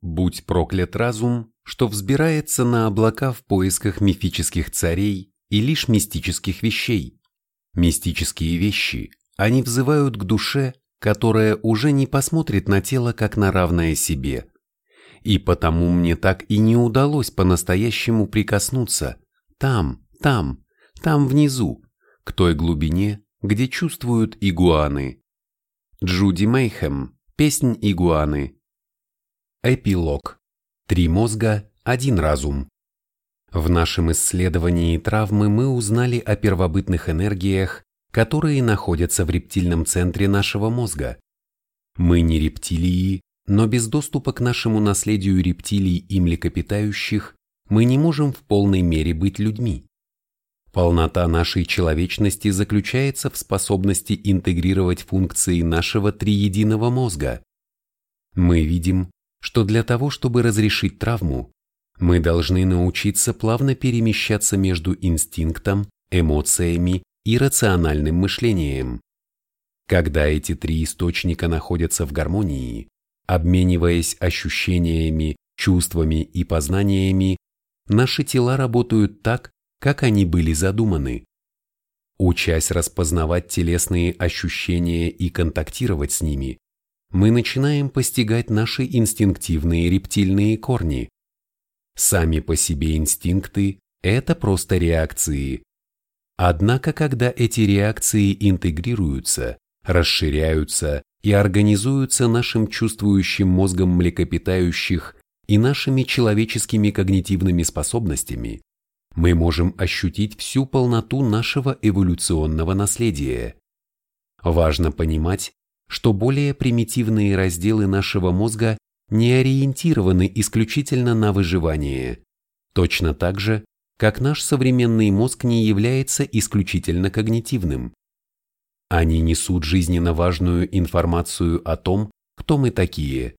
Будь проклят разум, что взбирается на облака в поисках мифических царей и лишь мистических вещей. Мистические вещи, они взывают к душе, которая уже не посмотрит на тело как на равное себе. И потому мне так и не удалось по-настоящему прикоснуться там, там, там внизу, к той глубине, где чувствуют игуаны. Джуди Мейхем, песнь игуаны. Эпилог. Три мозга, один разум. В нашем исследовании травмы мы узнали о первобытных энергиях, которые находятся в рептильном центре нашего мозга. Мы не рептилии, но без доступа к нашему наследию рептилий и млекопитающих мы не можем в полной мере быть людьми. Полнота нашей человечности заключается в способности интегрировать функции нашего триединого мозга. Мы видим, что для того, чтобы разрешить травму, мы должны научиться плавно перемещаться между инстинктом, эмоциями и рациональным мышлением. Когда эти три источника находятся в гармонии, обмениваясь ощущениями, чувствами и познаниями, наши тела работают так, как они были задуманы. Учась распознавать телесные ощущения и контактировать с ними, мы начинаем постигать наши инстинктивные рептильные корни. Сами по себе инстинкты – это просто реакции. Однако, когда эти реакции интегрируются, расширяются и организуются нашим чувствующим мозгом млекопитающих и нашими человеческими когнитивными способностями, мы можем ощутить всю полноту нашего эволюционного наследия. Важно понимать, что более примитивные разделы нашего мозга не ориентированы исключительно на выживание, точно так же, как наш современный мозг не является исключительно когнитивным. Они несут жизненно важную информацию о том, кто мы такие.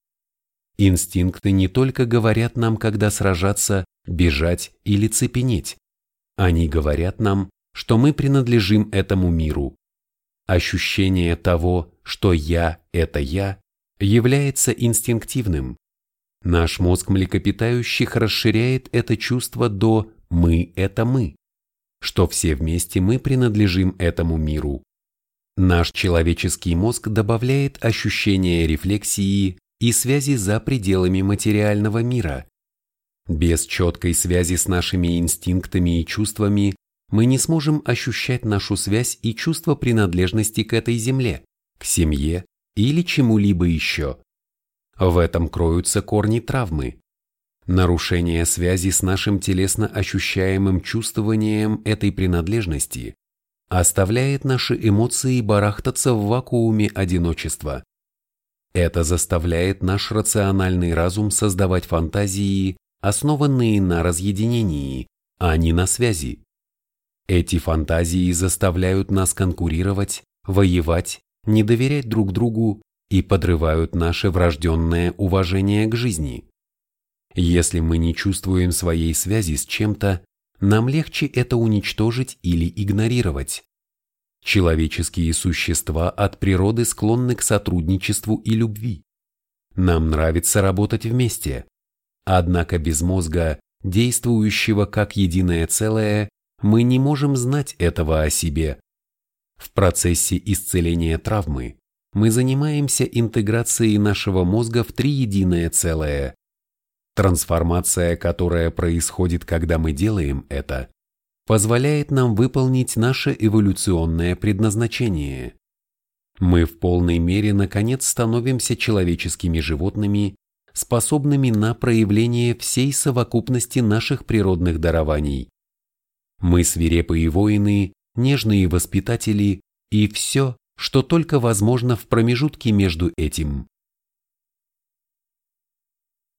Инстинкты не только говорят нам, когда сражаться бежать или цепенеть. Они говорят нам, что мы принадлежим этому миру. Ощущение того, что «я» — это «я», является инстинктивным. Наш мозг млекопитающих расширяет это чувство до «мы» — это мы, что все вместе мы принадлежим этому миру. Наш человеческий мозг добавляет ощущение рефлексии и связи за пределами материального мира, без четкой связи с нашими инстинктами и чувствами мы не сможем ощущать нашу связь и чувство принадлежности к этой земле, к семье или чему-либо еще. В этом кроются корни травмы. Нарушение связи с нашим телесно ощущаемым чувствованием этой принадлежности оставляет наши эмоции барахтаться в вакууме одиночества. Это заставляет наш рациональный разум создавать фантазии основанные на разъединении, а не на связи. Эти фантазии заставляют нас конкурировать, воевать, не доверять друг другу и подрывают наше врожденное уважение к жизни. Если мы не чувствуем своей связи с чем-то, нам легче это уничтожить или игнорировать. Человеческие существа от природы склонны к сотрудничеству и любви. Нам нравится работать вместе, Однако без мозга, действующего как единое целое, мы не можем знать этого о себе. В процессе исцеления травмы мы занимаемся интеграцией нашего мозга в три единое целое. Трансформация, которая происходит, когда мы делаем это, позволяет нам выполнить наше эволюционное предназначение. Мы в полной мере наконец становимся человеческими животными способными на проявление всей совокупности наших природных дарований. Мы свирепые воины, нежные воспитатели и все, что только возможно в промежутке между этим.